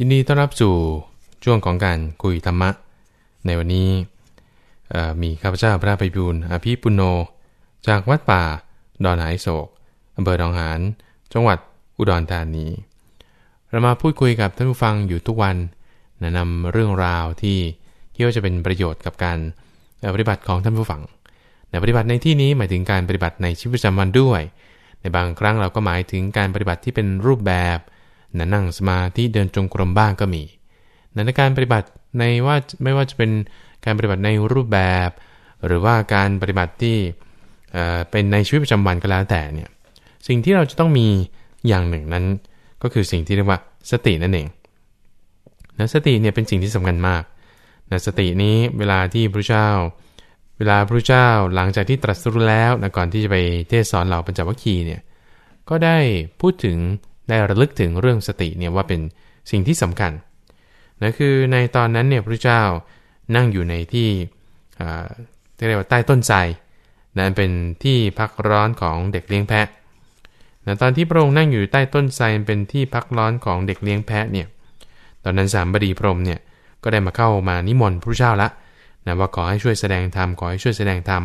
ยินดีต้อนรับสู่ช่วงของการคุยธรรมะ ในวันนี้มีข้าพเจ้าพระไปบูลอภิปุโน จากวัดป่า ดอนหายโศกอำเภอดองหานจังหวัดอุดรธานีเรามาพูดคุยกับท่านผู้ฟังอยู่ทุกวันนะนำเรื่องราวที่คิดว่าจะเป็นประโยชน์กับการปฏิบัติของท่านผู้ฟังในปฏิบัติในที่นี้หมายถึงการปฏิบัติในชีวิตประจำวันด้วย ในบางครั้งเราก็หมายถึงการปฏิบัติที่เป็นรูปแบบ นั่งสมาธิเดินจงกรมบ้างก็มีในการปฏิบัติในว่าไม่ว่าจะเป็นการปฏิบัติในรูปแบบ หรือว่าการปฏิบัติที่เป็นในชีวิตประจำวันก็แล้วแต่เนี่ยสิ่งที่เราจะต้องมีอย่างหนึ่งนั้น ก็คือสิ่งที่เรียกว่าสตินั่นเองนะสติเนี่ยเป็นสิ่งที่สำคัญมากนะสตินี้เวลาที่พระเจ้า เวลาพระเจ้าหลังจากที่ตรัสรู้แล้วนะก่อนที่จะไปเทศสอนเหล่าปัญจวัคคีย์เนี่ยก็ได้พูดถึง ได้ระลึกถึงเรื่องสติเนี่ยว่าเป็นสิ่งที่สำคัญนะคือในตอนนั้นเนี่ยพระเจ้านั่งอยู่ในที่เรียกว่าใต้ต้นไทรนั้นเป็นที่พักร้อนของเด็กเลี้ยงแพะนะตอนที่พระองค์นั่งอยู่ใต้ต้นไทรเป็นที่พักร้อนของเด็กเลี้ยงแพะเนี่ย ตอนนั้นสามบดีพรมเนี่ยก็ได้มาเข้ามานิมนต์พระเจ้าละนะว่าขอให้ช่วยแสดงธรรมขอให้ช่วยแสดงธรรม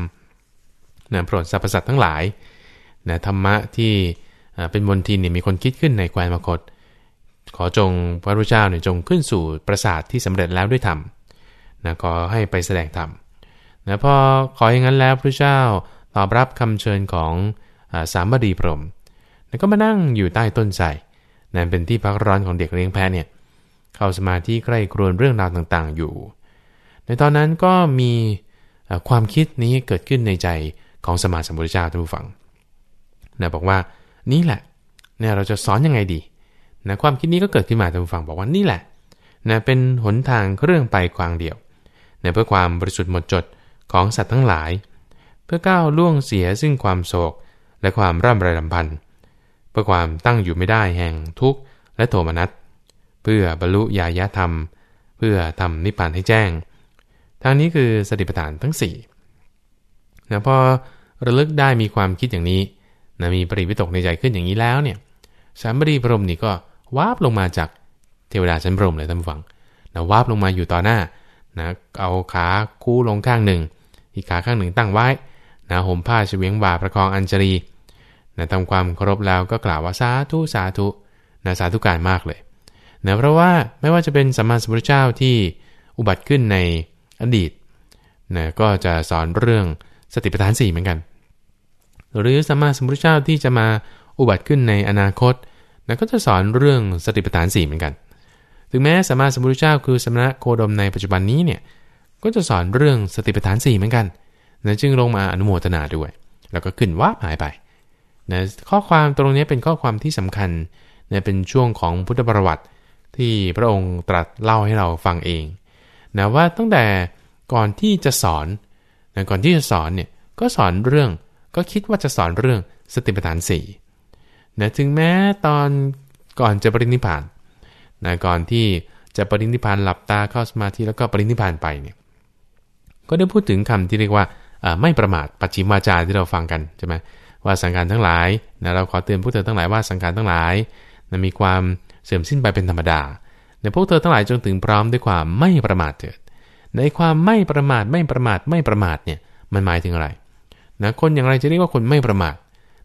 นะโปรดสรรพสัตว์ทั้งหลายนะธรรมะที่ เป็นมนทินเนี่ยมีคนคิดขึ้นในแคว้นมคต ขอจงพระพุทธเจ้าเนี่ยจงขึ้นสู่ปราสาทที่สำเร็จแล้วด้วยธรรมนะขอให้ไปแสดงธรรมนะพอขออย่างนั้นแล้วพระเจ้าตอบรับคำเชิญของอสามบดีพรมแล้วก็มานั่งอยู่ใต้ต้นไทรนั่นเป็นที่พักร้อนของเด็กเลี้ยงแพะเนี่ยเข้าสมาธิใกล้ครวนเรื่องราวต่างๆอยู่ ในตอนนั้นก็มีความคิดนี้เกิดขึ้นในใจของสมาสัมพุทธเจ้าท่านผู้ฟังนะบอกว่า นี่แหละเนี่ยเราจะสอนยังไงดีนะความคิดนี้ก็เกิดขึ้นมาท่านผู้ฟังบอกว่านี่แหละนะเป็นหนทางเรื่องไปกวางเดียวนะเพื่อความบริสุทธิ์หมดจดของสัตว์ทั้งหลาย เพื่อก้าวล่วงเสียซึ่งความโศกและความร่ำไรลำพันธ์เพื่อความตั้งอยู่ไม่ได้แห่งทุกข์และโทมนัสเพื่อบรรลุญาญธรรม เพื่อทำนิพพานให้แจ้ง ทางนี้คือสติปัฏฐานทั้ง4นะพอระลึกได้มีความคิดอย่างนี้ นะมีปริวิตกในใจขึ้นอย่างนี้แล้วเนี่ยสามบดีพรมนี่ก็วาบลงมาจากเทวดาชั้นพรมเลยท่านฟังนะวาบลงมาอยู่ต่อหน้านะเอาขาคู่ลงข้างหนึ่ง อีกขาข้างหนึ่งตั้งไว้นะห่มผ้าเฉวียงบ่าประคองอัญชลีนะทำความเคารพแล้วก็กล่าวว่าสาธุสาธุนะสาธุการมากเลยนะเพราะว่าไม่ว่าจะเป็นสัมมาสัมพุทธเจ้าที่อุบัติขึ้นในอดีตนะก็จะสอนเรื่องสติปัฏฐาน4เหมือนกัน หรือสัมมาสัมพุทธเจ้าที่จะมาอุบัติขึ้นในอนาคตนะก็จะสอนเรื่องสติปัฏฐาน4เหมือนกัน ถึงแม้สัมมาสัมพุทธเจ้าคือสมณะโคดมในปัจจุบันนี้เนี่ยก็จะสอนเรื่องสติปัฏฐาน4เหมือนกันนะจึงลงมาอนุโมทนาด้วย แล้วก็ขึ้นวับหายไปนะข้อความตรงนี้เป็นข้อความที่สำคัญนะเป็นช่วงของพุทธประวัติที่พระองค์ตรัสเล่าให้เราฟังเองนะว่าตั้งแต่ก่อนที่จะสอนนะก่อนที่จะสอนเนี่ยก็สอนเรื่อง ก็คิดว่าจะสอนเรื่องสติปัฏฐานสี่นะถึงแม้ตอนก่อนจะปรินิพานนะก่อนที่จะปรินิพานหลับตาเข้าสมาธิแล้วก็ปรินิพานไปเนี่ยก็ได้พูดถึงคำที่เรียกว่าไม่ประมาทปัจฉิมวาจาที่เราฟังกันใช่ไหมว่าสังการทั้งหลายนะเราขอเตือนพวกเธอทั้งหลายว่าสังการทั้งหลายนะมีความเสื่อมสิ้นไปเป็นธรรมดาในพวกเธอทั้งหลายจงถึงพร้อมด้วยความไม่ประมาทเถิด ในความไม่ประมาทไม่ประมาทไม่ประมาทเนี่ยมันหมายถึงอะไร นะคนอย่างไรจะเรียกว่าคนไม่ประมาท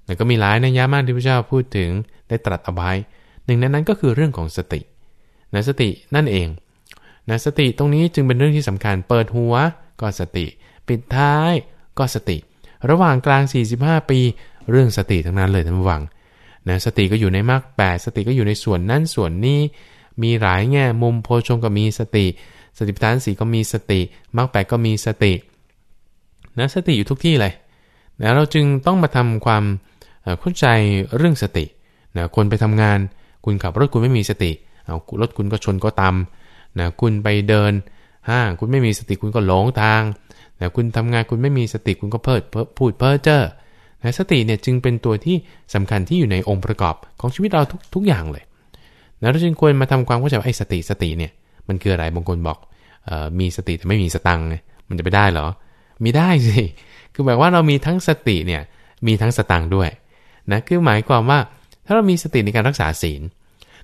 แต่ก็มีหลายนัยยะมากที่พระเจ้าพูดถึงได้ตรัสเอาไว้หนึ่งในนั้นก็คือเรื่องของสตินะสตินั่นเองนะสติตรงนี้จึงเป็นเรื่องที่สำคัญ เปิดหัวก็สติ ปิดท้ายก็สติ ระหว่างกลาง 45 ปี เรื่องสติทั้งนั้นเลยท่านผู้ฟังนะสติก็อยู่ในมรรคแปสติก็อยู่ในส่วนนั้นส่วนนี้ มีหลายแง่มุมโพชงก็มีสติ สติปัฏฐานสีก็มีสติมรรคแปก็มีสตินะสติอยู่ทุกที่เลย นะเราจึงต้องมาทำความเข้าใจเรื่องสตินะคนไปทำงาน คุณขับรถคุณไม่มีสติเอารถคุณก็ชนก็ตำนะคุณไปเดินห้างคุณไม่มีสติคุณก็หลงทางนะคุณทำงานคุณไม่มีสติคุณก็เพิดพูดเพ้อเจ้อนะสติเนี่ยจึงเป็นตัวที่สำคัญที่อยู่ในองค์ประกอบของชีวิตเราทุกทุกอย่างเลยนะเราจึงควรมาทำความเข้าใจว่าไอ้สติสติเนี่ยมันคืออะไรบางคนบอกออมีสติแต่ไม่มีสตังค์มันจะไปได้เหรอ มีได้สิ คือหมายว่าเรามีทั้งสติเนี่ยมีทั้งสตังด้วยนะคือหมายความว่าถ้าเรามีสติในการรักษาศีล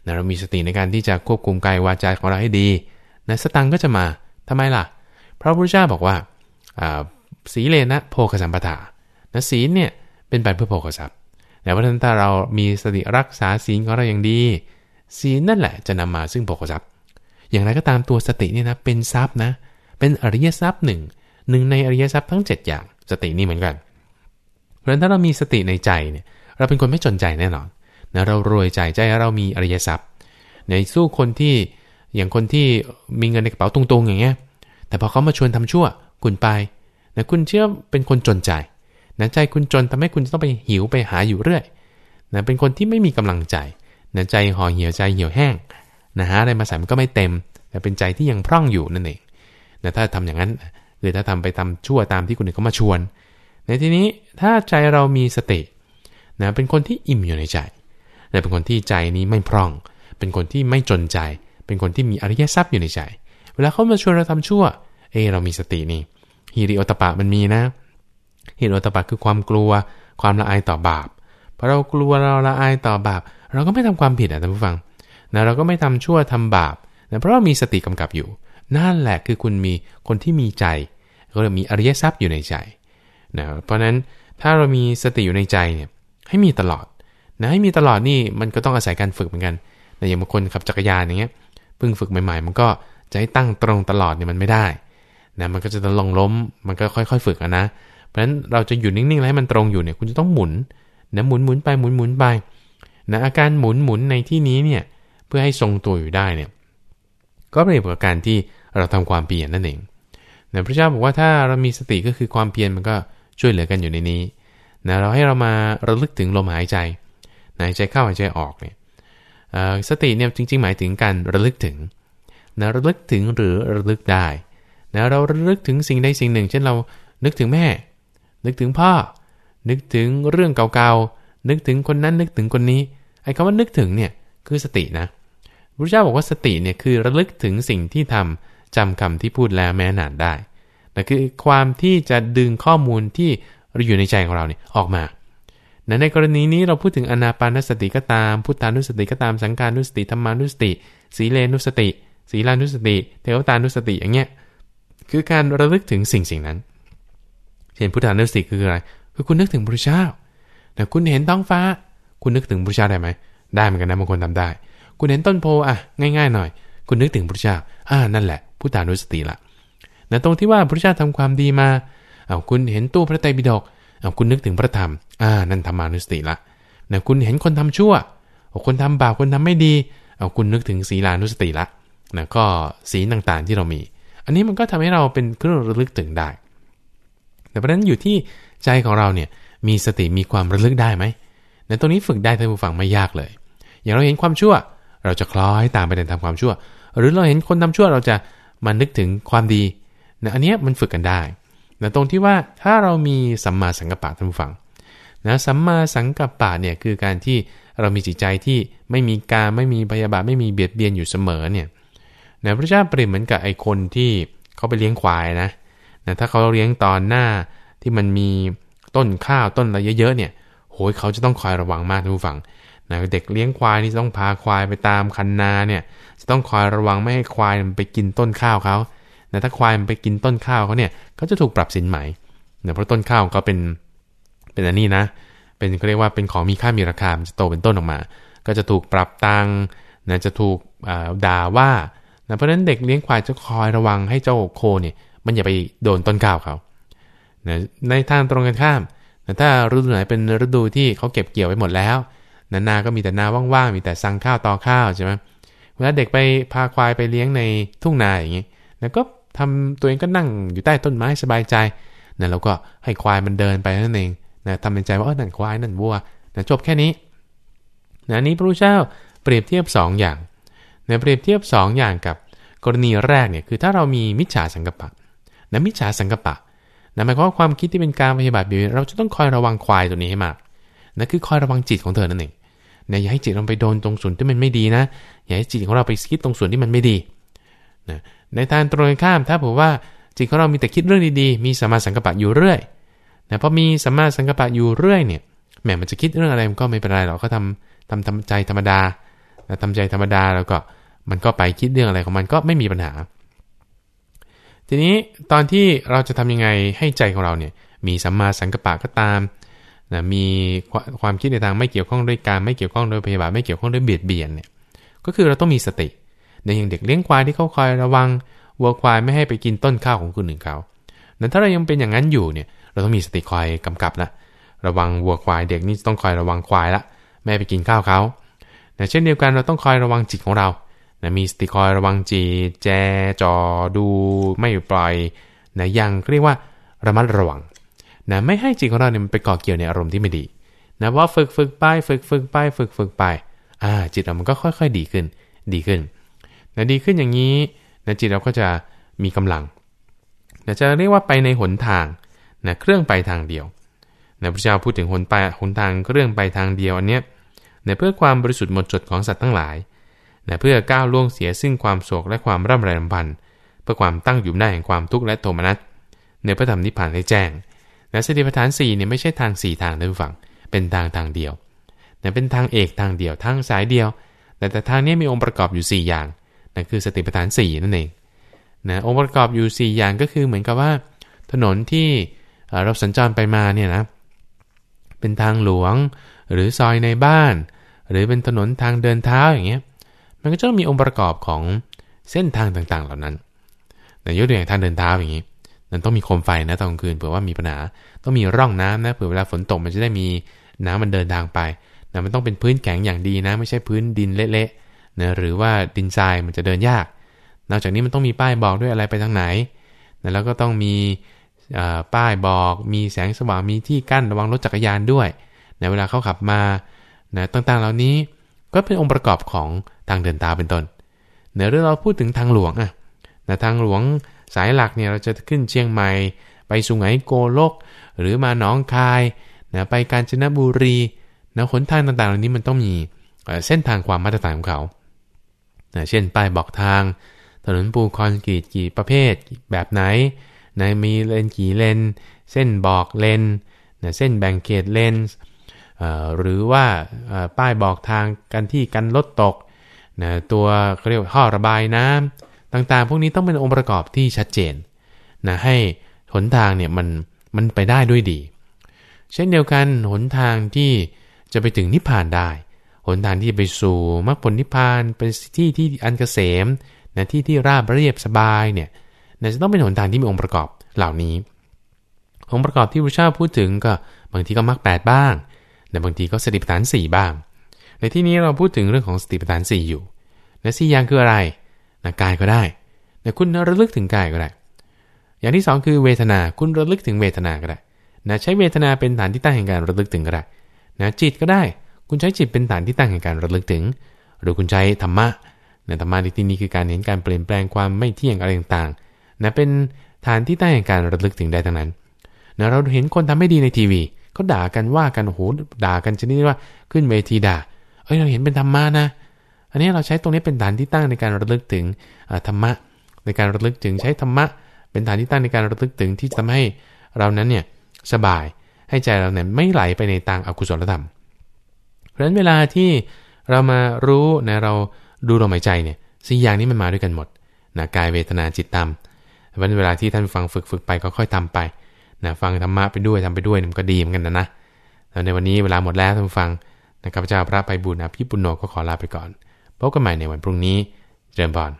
นะเรามีสติในการที่จะควบคุมกายวาจาของเราให้ดีนะสตังก็จะมาทำไมล่ะ เพราะพระพุทธเจ้าบอกว่าสีเลนะโพคสัมปทานะศีลเนี่ยเป็นไปเพื่อโภคทรัพย์แต่เพราะฉะนั้นถ้าเรามีสติรักษาศีลของเราอย่างดี ศีลนั่นแหละจะนำมาซึ่งโภคทรัพย์ อย่างไรก็ตามตัวสติเนี่ยนะเป็นทรัพย์นะเป็นอริยทรัพย์หนึ่ง หนึ่งในอริยทรัพย์ทั้ง 7 อย่าง สตินี่เหมือนกันเพราะฉะนั้นถ้าเรามีสติในใจเนี่ยเราเป็นคนไม่จนใจแน่นอนนะเรารวยใจใจเรามีอริยทรัพย์ในสู้คนที่อย่างคนที่มีเงินในกระเป๋าตรงๆอย่างเงี้ยแต่พอเขามาชวนทำชั่วคุณไปนะคุณเชื่อเป็นคนจนใจนะใจคุณจนทำให้คุณต้องไปหิวไปหาอยู่เรื่อยนะเป็นคนที่ไม่มีกำลังใจนะใจห่อเหี่ยวใจเหี่ยวแห้งนะหาอะไรมาใส่มันก็ไม่เต็มแต่เป็นใจที่ยังพร่องอยู่นั่นเองนะถ้าทำอย่างนั้น คือถ้าทำไปทำชั่วตามที่คนอื่นเขามาชวน ในที่นี้ถ้าใจเรามีสตินะเป็นคนที่อิ่มอยู่ในใจนะเป็นคนที่ใจนี้ไม่พร่อง เป็นคนที่ไม่จนใจ เป็นคนที่มีอริยทรัพย์อยู่ในใจ เวลาเขามาชวนเราทำชั่ว เอเรามีสตินี่ฮิริโอตปะมันมีนะฮิริโอตปะคือความกลัว ความละอายต่อบาปพอเรากลัวเราละอายต่อบาป เราก็ไม่ทำความผิดอะท่านผู้ฟังนะเราก็ไม่ทำชั่วทำบาปนะเพราะว่ามีสติกำกับอยู่ นั่นแหละคือคุณมีคนที่มีใจ ก็เลยมีอริยทรัพย์อยู่ในใจนะเพราะฉะนั้นถ้าเรามีสติอยู่ในใจเนี่ยให้มีตลอดนะให้มีตลอดนี่มันก็ต้องอาศัยการฝึกเหมือนกันนะอย่างบางคนขับจักรยานอย่างเงี้ยเพิ่งฝึกใหม่ๆ มันก็จะให้ตั้งตรงตลอดเนี่ยมันไม่ได้นะมันก็จะต้องลงล้มมันก็ค่อยๆ ฝึกนะ เพราะฉะนั้นเราจะอยู่นิ่งๆแล้วให้มันตรงอยู่เนี่ยคุณจะต้องหมุนนะหมุนหมุนไปหมุนหมุนไปนะอาการหมุนหมุนในที่นี้เนี่ยเพื่อให้ทรงตัวอยู่ได้เนี่ยก็เป็นประการที่เราทำความเปลี่ยนนั่นเอง นะพระเจ้าบอกว่าถ้าเรามีสติก็คือความเพียรมันก็ช่วยเหลือกันอยู่ในนี้นะเราให้เรามาระลึกถึงลมหายใจหายใจเข้าหายใจออกเนี่ยสติเนี่ยจริง ๆ หมายถึงการระลึกถึงนะระลึกถึงหรือระลึกได้นะเราระลึกถึงสิ่งใดสิ่งหนึ่ง เช่นเรานึกถึงแม่ นึกถึงพ่อ นึกถึงเรื่องเก่าๆ นึกถึงคนนั้นนึกถึงคนนี้ไอ้คำว่านึกถึงเนี่ยคือสตินะพระเจ้าบอกว่าสติเนี่ยคือระลึกถึงสิ่งที่ทำ จำคำที่พูดแล้วแม้นานได้นั่นคือความที่จะดึงข้อมูลที่อยู่ในใจของเราเนี่ยออกมาในกรณีนี้เราพูดถึงอนาปานสติก็ตาม พุทธานุสติก็ตาม สังการนุสติธรรมานุสติ สีเลนุสติ สีลานุสติ เทวตานุสติอย่างเงี้ย คือการระลึกถึงสิ่งสิ่งนั้น เช่นพุทธานุสติคืออะไร คือคุณนึกถึงพระเจ้าแต่คุณเห็นท้องฟ้า คุณนึกถึงพระเจ้าได้ไหม ได้เหมือนกันนะบางคนทำได้ คุณเห็นต้นโพอะ ง่าย ๆ หน่อย คุณนึกถึงพระเจ้าอ่านั่นแหละพุทธานุสติละแต่ตรงที่ว่าพระเจ้าทำความดีมาเอาคุณเห็นตู้พระไตรปิฎกเอาคุณนึกถึงพระธรรมอ่านั่นธรรมานุสติละนะคุณเห็นคนทำชั่วคนทำบาปคนทำไม่ดีเอาคุณนึกถึงศีลานุสติละนะก็ศีลต่างๆที่เรามี อันนี้มันก็ทำให้เราเป็นเครื่องระลึกถึงได้ แต่ประเด็นอยู่ที่ใจของเราเนี่ยมีสติมีความระลึกได้ไหมในตรงนี้ฝึกได้ท่านผู้ฟังไม่ยากเลย อย่างเราเห็นความชั่ว เราจะคล้อยตามไปเดินทำความชั่ว หรือเราเห็นคนทาชั่วเราจะมานึกถึงความดีนะอันนี้มันฝึกกันได้แต่ตรงที่ว่าถ้าเรามีสัมมาสังกัปปะท่านผู้ฟังนะสัมมาสังกัปปะเนี่ยคือการที่เรามีจิตใจที่ไม่มีการไม่มีพยาบาทไม่มีเบียดเบียนอยู่เสมอเนี่ยนะพระเจ้าเปรียบเหมือนกับไอ้คนที่เขาไปเลี้ยงควายนะนะถ้าเขาเลี้ยงตอนหน้าที่มันมีต้นข้าวต้นอะไรเยอะๆเนี่ยโหยเขาจะต้องคอยระวังมากทุกฝั่ง นะเด็กเลี้ยงควายนี่ต้องพาควายไปตามคันนาเนี่ยจะต้องคอยระวังไม่ให้ควายมันไปกินต้นข้าวเขาแต่ถ้าควายมันไปกินต้นข้าวเขาเนี่ยเขาจะถูกปรับสินไหมเนะเพราะต้นข้าวก็เป็นเป็นอันนี้นะ เป็นเขาเรียกว่าเป็นของมีค่ามีราคามันจะโตเป็นต้นออกมา ก็จะถูกปรับตังนะจะถูกด่าว่านะเพราะฉะนั้นเด็กเลี้ยงควายจะคอยระวังให้เจ้าโคเนี่ยมันอย่าไปโดนต้นข้าวเขานะในทางตรงกันข้ามนะถ้าฤดูไหนเป็นฤดูที่เขาเก็บเกี่ยวไปหมดแล้ว นานาก็มีแต่นาว่างๆ มีแต่สั่งข้าวต่อข้าวใช่ไหมเวลาเด็กไปพาควายไปเลี้ยงในทุ่งนาอย่างนี้นะก็ทำตัวเองก็นั่งอยู่ใต้ต้นไม้สบายใจนะเราก็ให้ควายมันเดินไปนั่นเองนะทำในใจว่าเออนั่นควายนั่นวัวนะจบแค่นี้นะนี้พระพุทธเจ้าเปรียบเทียบ 2 อย่างในเปรียบเทียบ 2 อย่างกับกรณีแรกเนี่ยคือถ้าเรามีมิจฉาสังกปะนะมิจฉาสังกปะนะหมายความว่าความคิดที่เป็นการพยาบาทเบียดเราจะต้องคอยระวังควายตัวนี้ให้มาก นั่นคือคอยระวังจิตของเธอนั่นเองนะอย่าให้จิตเราไปโดนตรงส่วนที่มันไม่ดีนะ อย่าให้จิตของเราไปคิดตรงส่วนที่มันไม่ดีนะในทางตรงข้ามถ้าผมว่าจิตของเรามีแต่คิดเรื่องดีๆ มีสัมมาสังกปะอยู่เรื่อยนะพอมีสัมมาสังกปะอยู่เรื่อยเนี่ยแหมมันจะคิดเรื่องอะไรมันก็ไม่เป็นไรหรอกก็ทำทำทำใจธรรมดานะทำใจธรรมดาแล้วก็มันก็ไปคิดเรื่องอะไรของมันก็ไม่มีปัญหา ทีนี้ตอนที่เราจะทำยังไงให้ใจของเราเนี่ยมีสัมมาสังกัปปะก็ตาม นะมีความคิดในทางไม่เกี่ยวข้องด้วยการไม่เกี่ยวข้องด้วยพยาบาทไม่เกี่ยวข้องด้วยเบียดเบียนเนี่ยก็คือเราต้องมีสติในอย่างเด็กเลี้ยงควายที่เขาคอยระวังวัวควายไม่ให้ไปกินต้นข้าวของคนอื่นเขานั้นถ้าเรายังเป็นอย่างนั้นอยู่เนี่ยเราต้องมีสติคอยกำกับละระวังวัวควายเด็กนี่ต้องคอยระวังควายละไม่ไปกินข้าวเขานะเช่นเดียวกันเราต้องคอยระวังจิตของเรานะมีสติคอยระวังจิตแจจอดูไม่ปล่อยนะยังเรียกว่าระมัดระวัง นะไม่ให้จิตของเราเนี่ยมันไปเกาะเกี่ยวในอารมณ์ที่ไม่ดีนะว่าฝึกฝึกไปฝึกฝึกไปฝึกฝึกไปอ่าจิตเรามันก็ค่อย ๆ ดีขึ้นดีขึ้นนะดีขึ้นอย่างนี้นะจิตเราก็จะมีกำลังนะจะเรียกว่าไปในหนทางนะเครื่องไปทางเดียวนะพระเจ้าพูดถึงหนไปหนทางเครื่องไปทางเดียวอันเนี้ยนะเพื่อความบริสุทธิ์หมดจดของสัตว์ทั้งหลายนะเพื่อก้าวล่วงเสียซึ่งความโศกและความร่ำไรรำพันเพื่อความตั้งอยู่ได้แห่งความทุกข์และโทมนัสในพระธรรมนิพพานได้แจ้ง นะสติปัฏฐาน4เนี่ยไม่ใช่ทาง 4 ทางนะผู้ฟังเป็นทางทางเดียวนะเป็นทางเอกทางเดียวทางสายเดียว แต่แต่ทางนี้มีองค์ประกอบอยู่ 4 อย่างนั่นคือสติปัฏฐาน 4 นั่นเองนะองค์ประกอบอยู่ 4 อย่างก็คือเหมือนกับว่า ถนนที่เราสัญจรไปมาเนี่ยนะเป็นทางหลวงหรือซอยในบ้าน หรือเป็นถนนทางเดินเท้าอย่างเงี้ยมันก็จะต้องมีองค์ประกอบของเส้นทางต่างๆ เหล่านั้นแต่ยกตัวอย่างทางเดินเท้าอย่างนี้ มันต้องมีโคมไฟนะตอนกลางคืนเผื่อว่ามีปัญหาต้องมีร่องน้ำนะเผื่อเวลาฝนตกมันจะได้มีน้ำมันเดินทางไปนะมันต้องเป็นพื้นแข็งอย่างดีนะ ไม่ใช่พื้นดินเละๆนะหรือว่าดินทรายมันจะเดินยาก นอกจากนี้มันต้องมีป้ายบอกด้วยอะไรไปทางไหนนะแล้วก็ต้องมีป้ายบอกมีแสงสว่างมีที่กั้นระวังรถจักรยานด้วยนะเวลาเขาขับมานะต่างๆเหล่านี้ก็เป็นองค์ประกอบของทางเดินตาเป็นต้นเนื้อเรื่องเราพูดถึงทางหลวงอะนะทางหลวง สายหลักเนี่ยเราจะขึ้นเชียงใหม่ ไปสุไหงโกลก หรือมาหนองคายนะไปกาญจนบุรีนะหนทางต่างๆ เหล่านี้มันต้องมีเส้นทางความมาตรฐานของเขานะเช่นป้ายบอกทาง ถนนปูคอนกรีตกี่ประเภทแบบไหนนะมีเลนกี่เลน เส้นบอกเลนนะเส้นแบ่งเขตเลนหรือว่าป้ายบอกทางกันที่กันรถตกนะตัวเขาเรียกท่อระบายน้ำ ต่างๆ พวกนี้ต้องเป็นองค์ประกอบที่ชัดเจนนะให้หนทางเนี่ยมันมันไปได้ด้วยดี เช่นเดียวกันหนทางที่จะไปถึงนิพพานได้หนทางที่ไปสู่มรรคผลนิพพานเป็นที่ที่อันเกษมนะที่ที่ราบเรียบสบายเนี่ยนะจะต้องเป็นหนทางที่มีองค์ประกอบเหล่านี้ องค์ประกอบที่พระเจ้าพูดถึงก็บางทีก็มรรคแบ้างแต่บางทีก็สติปัฏฐาน 4 บ้าง ในที่นี้เราพูดถึงเรื่องของสติปัฏฐาน 4 อยู่และสี่อย่างคืออะไร นะกายก็ได้แต่คุณระลึกถึงกายก็ได้ อย่างที่ 2 คือเวทนาคุณระลึกถึงเวทนาก็ได้นะใช้เวทนาเป็นฐานที่ตั้งแห่งการระลึกถึงก็ได้นะจิตก็ได้ คุณใช้จิตเป็นฐานที่ตั้งแห่งการระลึกถึง หรือคุณใช้ธรรมะนะธรรมะในที่นี้คือการเห็นการเปลี่ยนแปลงความไม่เที่ยงอะไรต่างๆนะเป็นฐานที่ตั้งแห่งการระลึกถึงได้ทั้งนั้นนะเราเห็นคนทำไม่ดีในทีวีก็ด่ากันว่ากันโอ้โหด่ากันชนิดว่าขึ้นเวทีด่าเอ้ยเราเห็นเป็นธรรมะนะ อันนี้เราใช้ตรงนี้เป็นฐานที่ตั้งในการระลึกถึงธรรมะ ในการระลึกถึงใช้ธรรมะ เป็นฐานที่ตั้งในการระลึกถึงที่ทำให้เรานั้นเนี่ยสบายให้ใจเราเนี่ยไม่ไหลไปในทางอกุศลธรรม เพราะฉะนั้นเวลาที่เรามารู้นะเราดูลมหายใจเนี่ยสี่อย่างนี้มันมาด้วยกันหมดนะกายเวทนาจิตตามวันเวลาที่ท่านฟังฝึกฝึกไปก็ค่อยทำไปนะฟังธรรมะไปด้วยทำไปด้วยมันก็ดีเหมือนกันนะนะแล้วในวันนี้เวลาหมดแล้วท่านฟังนะครับพระเจ้าพระไปบุญนะพี่ปุณโญก็ขอลาไปก่อน พบกันใหม่ในวันพรุ่งนี้ เจริญพร